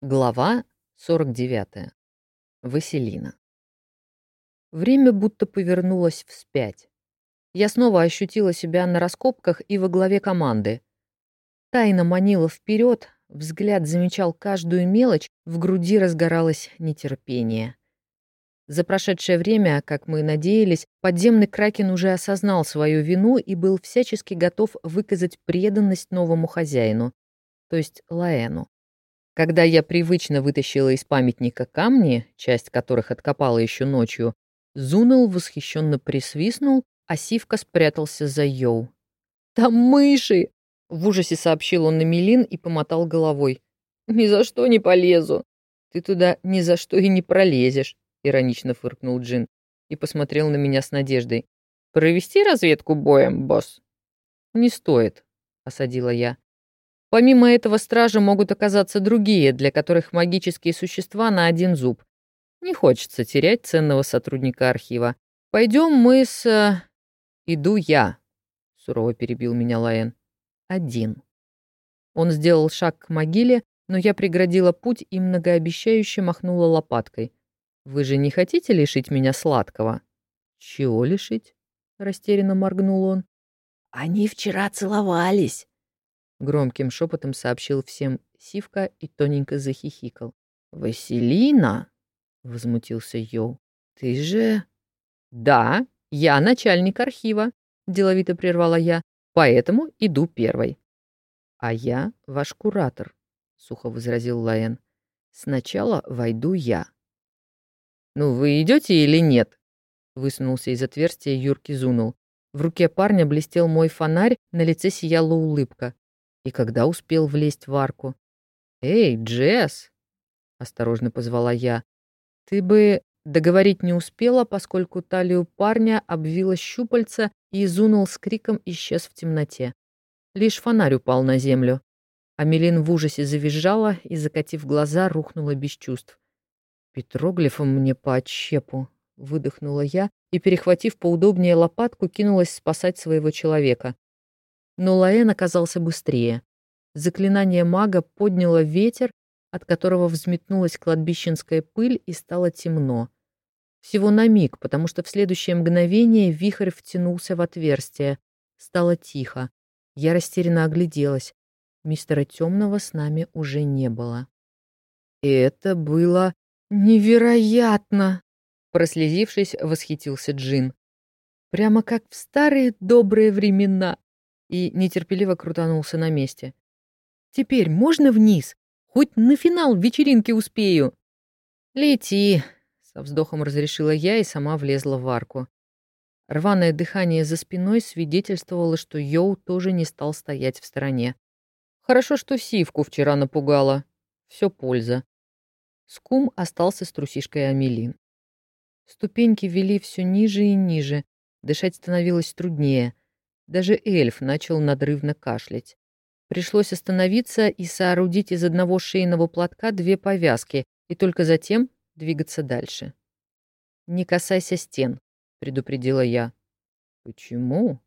Глава 49. Василина. Время будто повернулось вспять. Я снова ощутила себя на раскопках и во главе команды. Тайна манила вперед, взгляд замечал каждую мелочь, в груди разгоралось нетерпение. За прошедшее время, как мы надеялись, подземный кракен уже осознал свою вину и был всячески готов выказать преданность новому хозяину, то есть Лаэну. Когда я привычно вытащила из памятника камни, часть которых откопала еще ночью, Зунул восхищенно присвистнул, а Сивка спрятался за Йоу. «Там мыши!» — в ужасе сообщил он на Мелин и помотал головой. «Ни за что не полезу!» «Ты туда ни за что и не пролезешь!» — иронично фыркнул Джин и посмотрел на меня с надеждой. «Провести разведку боем, босс?» «Не стоит», — осадила я. Помимо этого стражи могут оказаться другие, для которых магические существа на один зуб. Не хочется терять ценного сотрудника архива. Пойдем мы с... Э, иду я, сурово перебил меня Лаэн. Один. Он сделал шаг к могиле, но я преградила путь и многообещающе махнула лопаткой. «Вы же не хотите лишить меня сладкого?» «Чего лишить?» — растерянно моргнул он. «Они вчера целовались», Громким шепотом сообщил всем Сивка и тоненько захихикал. «Василина?» — возмутился Йоу. «Ты же...» «Да, я начальник архива», — деловито прервала я, «поэтому иду первой». «А я ваш куратор», — сухо возразил Лаэн. «Сначала войду я». «Ну, вы идете или нет?» — высунулся из отверстия Юрки Зунул. В руке парня блестел мой фонарь, на лице сияла улыбка и когда успел влезть в арку. «Эй, Джесс!» — осторожно позвала я. «Ты бы договорить не успела, поскольку талию парня обвила щупальца и изунул с криком исчез в темноте. Лишь фонарь упал на землю. Амелин в ужасе завизжала и, закатив глаза, рухнула без чувств. «Петроглифом мне по отщепу», — выдохнула я и, перехватив поудобнее лопатку, кинулась спасать своего человека. Но Лаэн оказался быстрее. Заклинание мага подняло ветер, от которого взметнулась кладбищенская пыль и стало темно. Всего на миг, потому что в следующее мгновение вихрь втянулся в отверстие. Стало тихо. Я растерянно огляделась. Мистера Темного с нами уже не было. Это было невероятно! Прослезившись, восхитился Джин. Прямо как в старые добрые времена и нетерпеливо крутанулся на месте. «Теперь можно вниз? Хоть на финал вечеринки успею!» «Лети!» — со вздохом разрешила я и сама влезла в арку. Рваное дыхание за спиной свидетельствовало, что Йоу тоже не стал стоять в стороне. Хорошо, что Сивку вчера напугала. Все польза. Скум остался с трусишкой Амелин. Ступеньки вели все ниже и ниже. Дышать становилось труднее. Даже эльф начал надрывно кашлять. Пришлось остановиться и соорудить из одного шейного платка две повязки, и только затем двигаться дальше. «Не касайся стен», — предупредила я. «Почему?»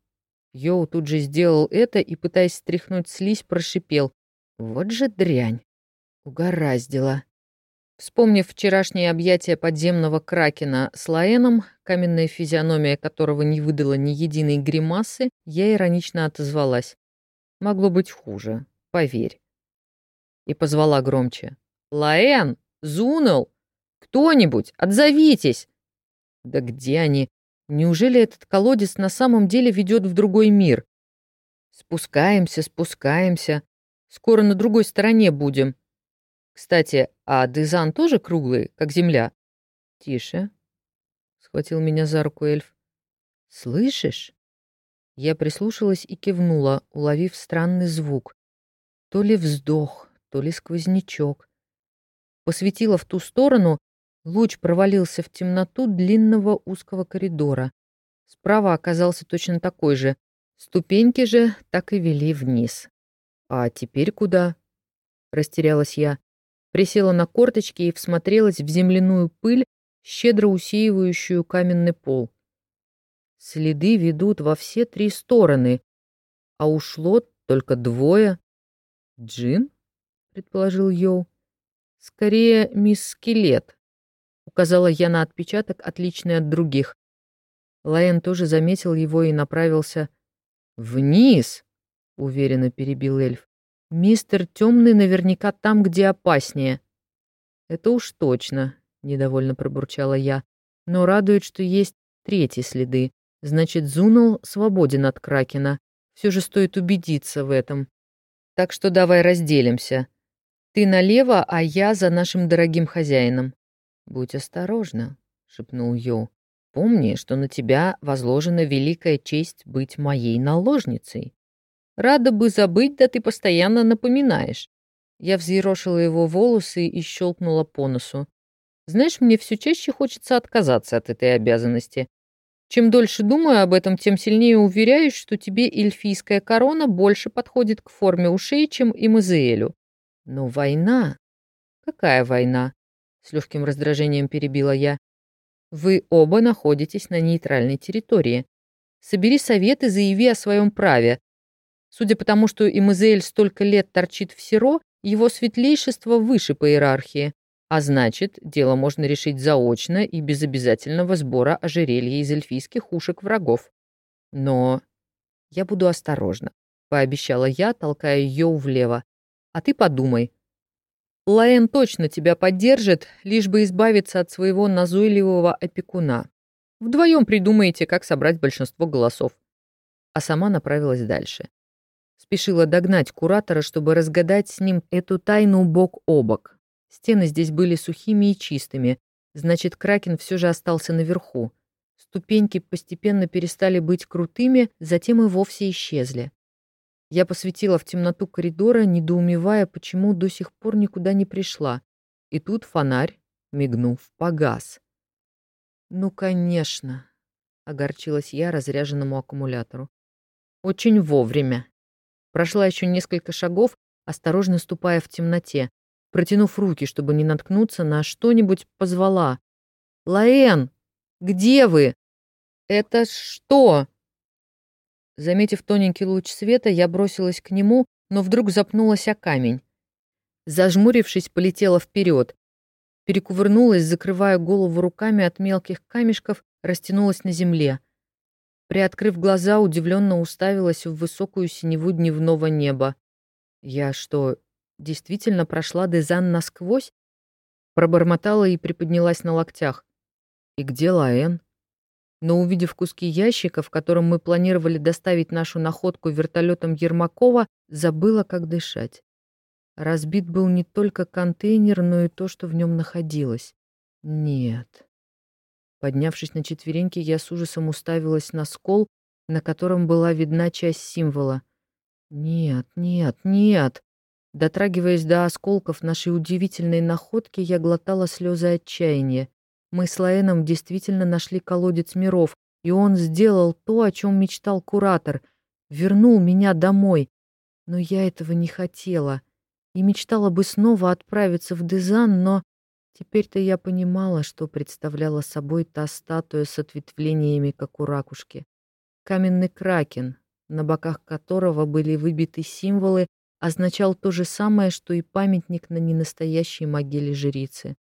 Йоу тут же сделал это и, пытаясь стряхнуть слизь, прошипел. «Вот же дрянь! Угораздило!» Вспомнив вчерашнее объятие подземного кракена с Лаэном, каменная физиономия которого не выдала ни единой гримасы, я иронично отозвалась. Могло быть хуже, поверь. И позвала громче. «Лаэн! Зунул! Кто-нибудь, отзовитесь!» Да где они? Неужели этот колодец на самом деле ведет в другой мир? Спускаемся, спускаемся. Скоро на другой стороне будем. Кстати, а Дезан тоже круглый, как земля? Тише. Схватил меня за руку эльф. Слышишь? Я прислушалась и кивнула, уловив странный звук. То ли вздох, то ли сквознячок. Посветила в ту сторону, луч провалился в темноту длинного узкого коридора. Справа оказался точно такой же. Ступеньки же так и вели вниз. «А теперь куда?» — растерялась я присела на корточки и всмотрелась в земляную пыль, щедро усеивающую каменный пол. Следы ведут во все три стороны, а ушло только двое. «Джин?» — предположил Йоу. Скорее, мисс Скелет. Указала я на отпечаток, отличный от других. Лаэн тоже заметил его и направился вниз, уверенно перебил эльф. Мистер Темный наверняка там, где опаснее. Это уж точно, недовольно пробурчала я. Но радует, что есть третьи следы. Значит, Зунал свободен от Кракена. Все же стоит убедиться в этом. Так что давай разделимся. Ты налево, а я за нашим дорогим хозяином. Будь осторожна, шепнул Йоу. Помни, что на тебя возложена великая честь быть моей наложницей. Рада бы забыть, да ты постоянно напоминаешь. Я взъерошила его волосы и щелкнула по носу. Знаешь, мне все чаще хочется отказаться от этой обязанности. Чем дольше думаю об этом, тем сильнее уверяюсь, что тебе эльфийская корона больше подходит к форме ушей, чем и Мазеэлю. Но война... Какая война? С легким раздражением перебила я. Вы оба находитесь на нейтральной территории. Собери совет и заяви о своем праве. Судя по тому, что Имазеэль столько лет торчит в Серо, его светлейшество выше по иерархии. А значит, дело можно решить заочно и без обязательного сбора ожерелья из эльфийских ушек врагов. Но я буду осторожна, пообещала я, толкая ее влево. А ты подумай. Лаэн точно тебя поддержит, лишь бы избавиться от своего назойливого опекуна. Вдвоем придумаете, как собрать большинство голосов. А сама направилась дальше. Спешила догнать куратора, чтобы разгадать с ним эту тайну бок о бок. Стены здесь были сухими и чистыми, значит, Кракен все же остался наверху. Ступеньки постепенно перестали быть крутыми, затем и вовсе исчезли. Я посветила в темноту коридора, недоумевая, почему до сих пор никуда не пришла. И тут фонарь, мигнув, погас. «Ну, конечно», — огорчилась я разряженному аккумулятору. «Очень вовремя». Прошла еще несколько шагов, осторожно ступая в темноте. Протянув руки, чтобы не наткнуться на что-нибудь, позвала. «Лаэн, где вы?» «Это что?» Заметив тоненький луч света, я бросилась к нему, но вдруг запнулась о камень. Зажмурившись, полетела вперед. Перекувырнулась, закрывая голову руками от мелких камешков, растянулась на земле. Приоткрыв глаза, удивленно уставилась в высокую синеву дневного неба. Я что, действительно прошла Дезан насквозь? Пробормотала и приподнялась на локтях. И где Лаэн? Но увидев куски ящика, в котором мы планировали доставить нашу находку вертолетом Ермакова, забыла, как дышать. Разбит был не только контейнер, но и то, что в нем находилось. Нет. Поднявшись на четвереньки, я с ужасом уставилась на скол, на котором была видна часть символа. Нет, нет, нет. Дотрагиваясь до осколков нашей удивительной находки, я глотала слезы отчаяния. Мы с Лаэном действительно нашли колодец миров, и он сделал то, о чем мечтал куратор. Вернул меня домой. Но я этого не хотела. И мечтала бы снова отправиться в Дезан, но... Теперь-то я понимала, что представляла собой та статуя с ответвлениями, как у ракушки. Каменный кракен, на боках которого были выбиты символы, означал то же самое, что и памятник на ненастоящей могиле жрицы.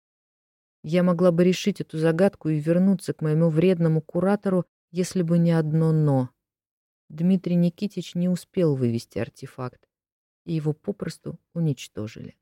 Я могла бы решить эту загадку и вернуться к моему вредному куратору, если бы не одно «но». Дмитрий Никитич не успел вывести артефакт, и его попросту уничтожили.